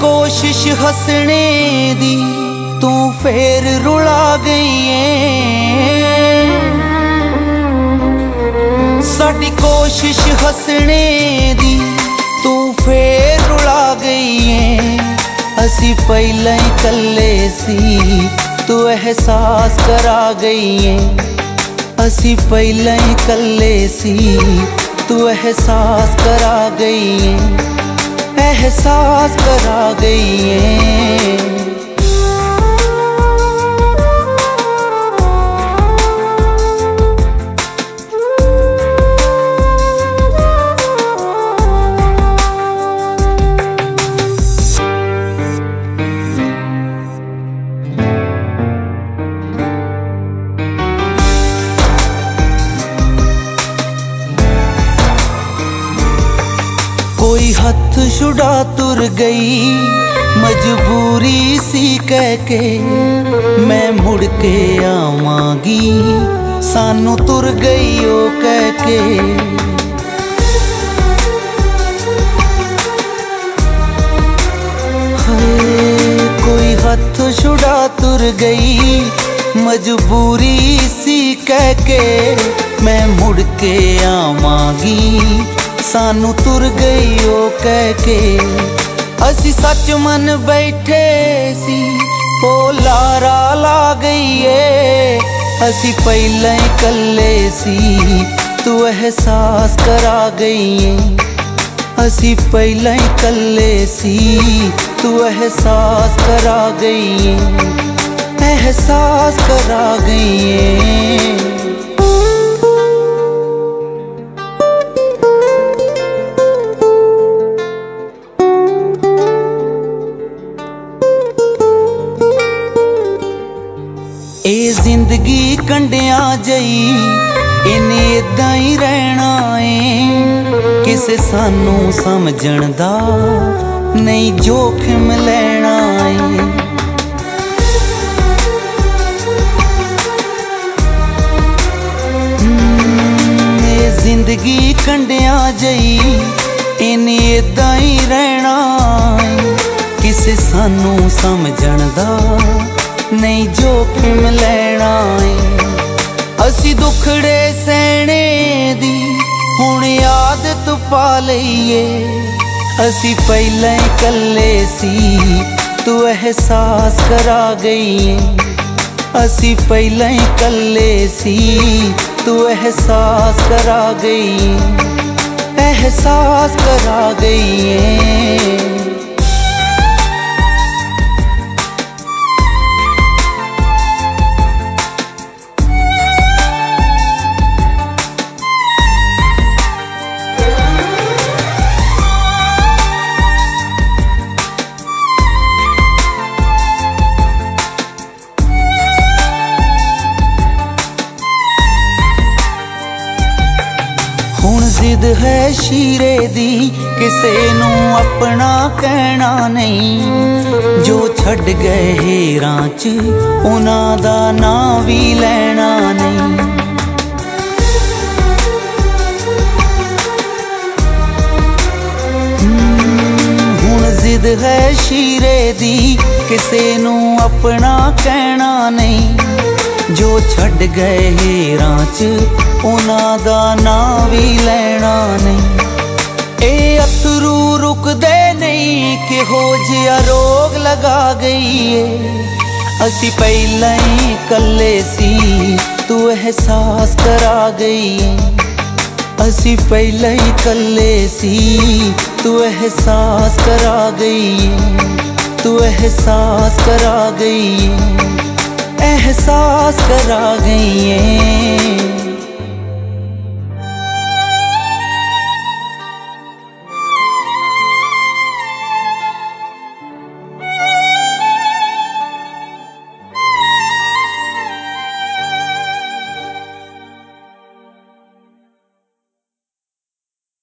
ਕੋਸ਼ਿਸ਼ ਹੱਸਣੇ ਦੀ ਤੂੰ ਫੇਰ ਰੁਲਾ ਗਈ ਏ ਸਾਡੀ ਕੋਸ਼ਿਸ਼ ਹੱਸਣੇ ਦੀ ਤੂੰ ਫੇਰ ਰੁਲਾ ਗਈ ਏ ਅਸੀਂ ਪਹਿਲਾਂ ਹੀ ਕੱਲੇ ਸੀ, ਤੂੰ ਅਹਿਸਾਸ ਕਰਾ ਗਈ ਏ ਅਸੀਂ ਪਹਿਲਾਂ ਹੀ ਕੱਲੇ ਸੀ, ਤੂੰ ਅਹਿਸਾਸ ਕਰਾ ਗਈ ਏ ਅਹਿਸਾਸ ਕਰਾ ਗਈ ਏ ਕੋਈ ਹੱਥ ਛੁਡਾ ਤੁਰ ਗਈ। ਮਜਬੂਰੀ ਸੀ ਕਹਿ ਕੇ ਮੈਂ ਮੁੜ ਕੇ ਆਵਾਂਗੀ। ਸਾਨੂੰ ਤੁਰ ਗਈ ਉਹ ਕਹਿ ਕੇ। ਹਾਏ, ਕੋਈ ਹੱਥ ਛੁਡਾ ਤੁਰ ਗਈ। ਮਜਬੂਰੀ ਸੀ ਕਹਿ ਕੇ ਮੈਂ ਮੁੜ ਕੇ ਆਵਾਂਗੀ। ਸਾਨੂੰ ਤੁਰ ਗਈ ਉਹ ਕਹਿ ਕੇ। ਅਸੀਂ ਸੱਚ ਮਨ ਬੈਠੇ ਸੀ, ਉਹ ਲਾਰਾ ਲਾ ਗਈ ਏ ਅਸੀਂ ਪਹਿਲਾਂ ਹੀ ਕੱਲੇ ਸੀ, ਤੂੰ ਅਹਿਸਾਸ ਕਰਾ ਗਈ ਏ ਅਸੀਂ ਪਹਿਲਾਂ ਹੀ ਕੱਲੇ ਸੀ, ਤੂੰ ਅਹਿਸਾਸ ਕਰਾ ਗਈ ਏ ਅਹਿਸਾਸ ਕਰਾ ਗਈ ਏ ਇਹ ਜ਼ਿੰਦਗੀ ਕੰਡਿਆਂ ਜਈ, ਇਹਨੇ ਇਦਾਂ ਹੀ ਰਹਿਣਾ ਏ। ਕਿਸੇ ਸਾਨੂੰ ਸਮਝਣ ਦਾ ਨਹੀਂ ਜੋਖਮ ਲੈਣਾ ਏ। ਜ਼ਿੰਦਗੀ ਕੰਡਿਆਂ ਜਈ, ਇਹਨੇ ਇਦਾਂ ਹੀ ਰਹਿਣਾ ਕਿਸੇ ਸਾਨੂੰ ਸਮਝਣ ਦਾ ਨਹੀਂ ਜੋਖਮ ਲੈਣਾ ਏ। ਅਸੀਂ ਦੁਖੜੇ ਸਹਿਣੇ ਦੀ ਹੁਣ ਆਦਤ ਪਾ ਲਈਏ। ਅਸੀਂ ਪਹਿਲਾਂ ਹੀ ਕੱਲੇ ਸੀ, ਤੂੰ ਅਹਿਸਾਸ ਕਰਾ ਗਈ ਏ ਅਸੀਂ ਪਹਿਲਾਂ ਹੀ ਕੱਲੇ ਸੀ, ਤੂੰ ਅਹਿਸਾਸ ਕਰਾ ਗਈ ਏ ਅਹਿਸਾਸ ਕਰਾ ਗਈ ਏ ਹੁਣ ਜ਼ਿੱਦ ਹੈ ਸ਼ੀਰੇ ਦੀ, ਕਿਸੇ ਨੂੰ ਆਪਣਾ ਕਹਿਣਾ ਨਹੀਂ। ਜੋ ਛੱਡ ਗਏ ਹੀਰਾਂ 'ਚ, ਉਹਨਾਂ ਦਾ ਨਾਂ ਵੀ ਲੈਣਾ ਨਹੀਂ। ਹੁਣ ਜ਼ਿੱਦ ਹੈ ਸ਼ੀਰੇ ਦੀ, ਕਿਸੇ ਨੂੰ ਆਪਣਾ ਕਹਿਣਾ ਨਹੀਂ। ਜੋ ਛੱਡ ਗਏ ਹੀਰਾਂ 'ਚ, ਉਹਨਾਂ ਦਾ ਨਾਂ ਵੀ ਲੈਣਾ ਨਹੀਂ। ਇਹ ਅਥਰੂ ਰੁਕਦੇ ਨਹੀਂ, ਕਿਹੋ ਜਿਹਾ ਰੋਗ ਲਗਾ ਗਈ ਏ ਅਸੀਂ ਪਹਿਲਾਂ ਹੀ ਕੱਲੇ ਸੀ, ਤੂੰ ਅਹਿਸਾਸ ਕਰਾ ਗਈ। ਏ ਅਸੀਂ ਪਹਿਲਾਂ ਹੀ ਕੱਲੇ ਸੀ, ਤੂੰ ਅਹਿਸਾਸ ਕਰਾ ਗਈ। ਏ ਤੂੰ ਅਹਿਸਾਸ ਕਰਾ ਗਈ। ਏ ਅਹਿਸਾਸ ਕਰਾ ਗਈ